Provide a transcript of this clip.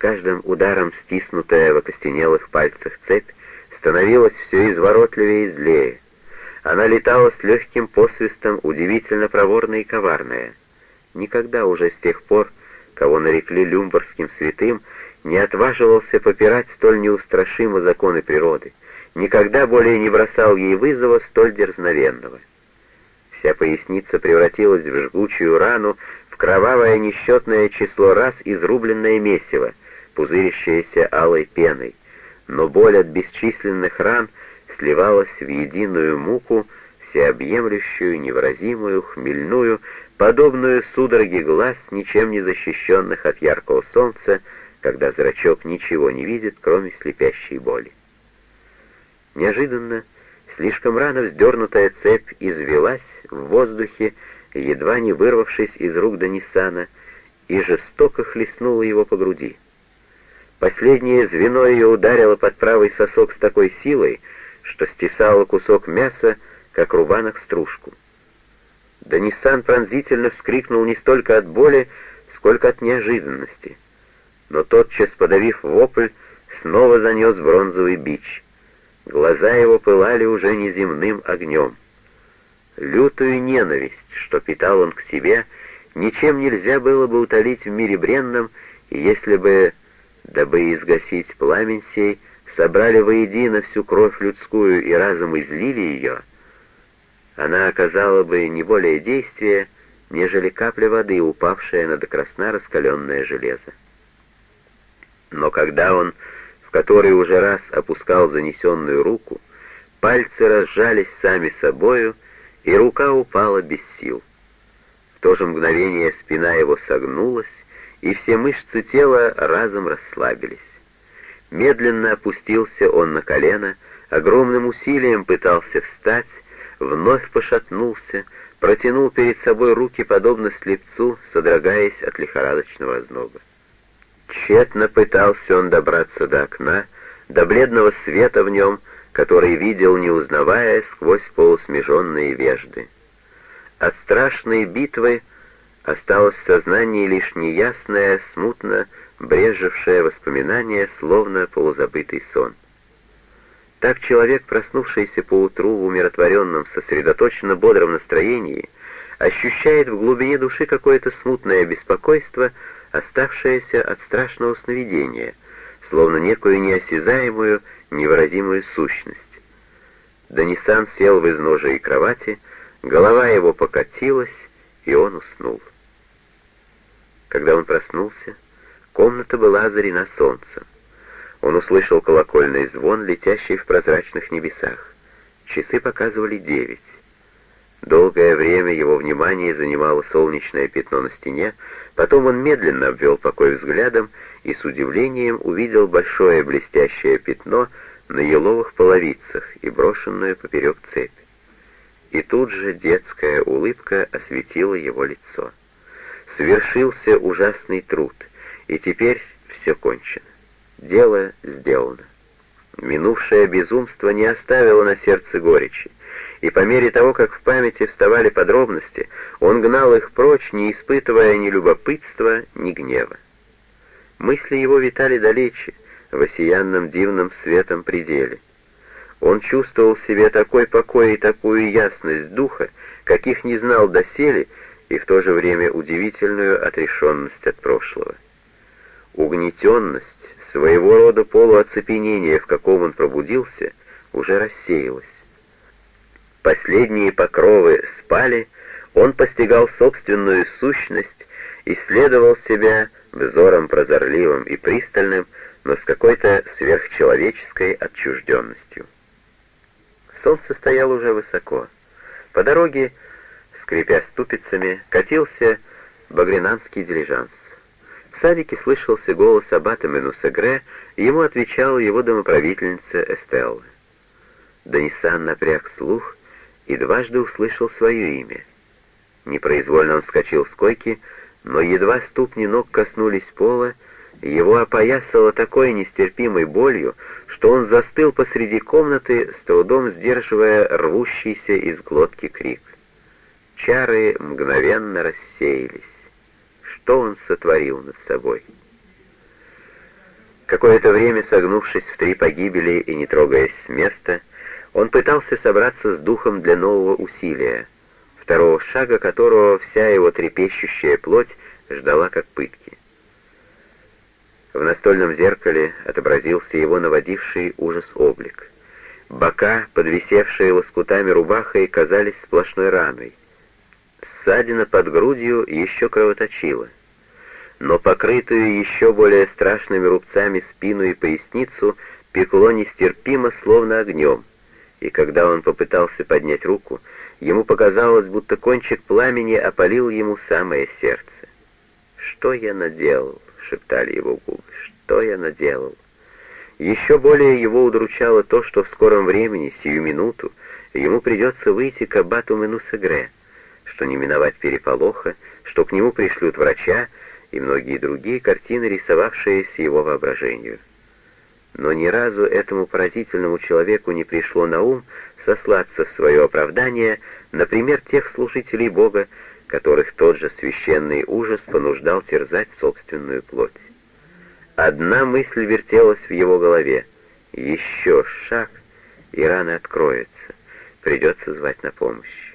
каждым ударом стиснутая в окостенелых пальцах цепь становилась все изворотливее и злее. Она летала с легким посвистом, удивительно проворная и коварная. Никогда уже с тех пор, кого нарекли люмборским святым, не отваживался попирать столь неустрашимо законы природы, никогда более не бросал ей вызова столь дерзновенного. Вся поясница превратилась в жгучую рану, в кровавое несчетное число раз изрубленное месиво, пузырящееся алой пеной, но боль от бесчисленных ран сливалась в единую муку, всеобъемлющую, невыразимую, хмельную, подобную судороге глаз, ничем не защищенных от яркого солнца, когда зрачок ничего не видит, кроме слепящей боли. Неожиданно, слишком рано вздернутая цепь извелась в воздухе, едва не вырвавшись из рук Данисана, и жестоко хлестнула его по груди. Последнее звено ее ударило под правый сосок с такой силой, что стесало кусок мяса, как рубанок стружку. Данисан пронзительно вскрикнул не столько от боли, сколько от неожиданности. Но тотчас, подавив вопль, снова занес бронзовый бич. Глаза его пылали уже неземным огнем. Лютую ненависть, что питал он к себе, ничем нельзя было бы утолить в мире бренном, если бы, дабы изгасить пламень сей, собрали воедино всю кровь людскую и разом излили ее, она оказала бы не более действия, нежели капля воды, упавшая на до красна раскаленное железо. Но когда он в который уже раз опускал занесенную руку, пальцы разжались сами собою, и рука упала без сил. В то же мгновение спина его согнулась, и все мышцы тела разом расслабились. Медленно опустился он на колено, огромным усилием пытался встать, вновь пошатнулся, протянул перед собой руки, подобно слепцу, содрогаясь от лихорадочного озноба. Тщетно пытался он добраться до окна, до бледного света в нем, который видел, не узнавая, сквозь полусмеженные вежды. От страшной битвы осталось в сознании лишь неясное, смутно брежевшее воспоминание, словно полузабытый сон. Так человек, проснувшийся поутру в умиротворенном, сосредоточенно бодром настроении, ощущает в глубине души какое-то смутное беспокойство, оставшееся от страшного сновидения, словно некую неосязаемую, невыразимую сущность. Данисан сел в изножии кровати, голова его покатилась, и он уснул. Когда он проснулся, комната была озарена солнцем. Он услышал колокольный звон, летящий в прозрачных небесах. Часы показывали девять. Долгое время его внимание занимало солнечное пятно на стене, потом он медленно обвел покой взглядом и с удивлением увидел большое блестящее пятно на еловых половицах и брошенную поперек цепь. И тут же детская улыбка осветила его лицо. Свершился ужасный труд, и теперь все кончено. Дело сделано. Минувшее безумство не оставило на сердце горечи, и по мере того, как в памяти вставали подробности, он гнал их прочь, не испытывая ни любопытства, ни гнева. Мысли его витали далече, в осиянном дивном светом пределе. Он чувствовал в себе такой покой и такую ясность духа, каких не знал доселе, и в то же время удивительную отрешенность от прошлого. Угнетенность, Своего рода полуоцепенение, в каком он пробудился, уже рассеялось. Последние покровы спали, он постигал собственную сущность, исследовал себя взором прозорливым и пристальным, но с какой-то сверхчеловеческой отчужденностью. Солнце стояло уже высоко. По дороге, скрипя ступицами, катился багринанский дилижанс. В садике слышался голос аббата Менусегре, ему отвечала его домоправительница Эстелла. Данисан напряг слух и дважды услышал свое имя. Непроизвольно он вскочил с койки, но едва ступни ног коснулись пола, его опоясало такой нестерпимой болью, что он застыл посреди комнаты, с трудом сдерживая рвущийся из глотки крик. Чары мгновенно рассеялись что он сотворил над собой. Какое-то время, согнувшись в три погибели и не трогаясь с места, он пытался собраться с духом для нового усилия, второго шага которого вся его трепещущая плоть ждала как пытки. В настольном зеркале отобразился его наводивший ужас облик. Бока, подвисевшие лоскутами рубахой, казались сплошной раной. Ссадина под грудью еще кровоточила. Но покрытую еще более страшными рубцами спину и поясницу пекло нестерпимо, словно огнем, и когда он попытался поднять руку, ему показалось, будто кончик пламени опалил ему самое сердце. «Что я наделал?» — шептали его губы. «Что я наделал?» Еще более его удручало то, что в скором времени, сию минуту, ему придется выйти к аббату Менусегре, что не миновать переполоха, что к нему пришлют врача и многие другие картины, рисовавшиеся его воображению. Но ни разу этому поразительному человеку не пришло на ум сослаться в свое оправдание, например, тех служителей Бога, которых тот же священный ужас понуждал терзать собственную плоть. Одна мысль вертелась в его голове. Еще шаг, и рана откроется. Придется звать на помощь.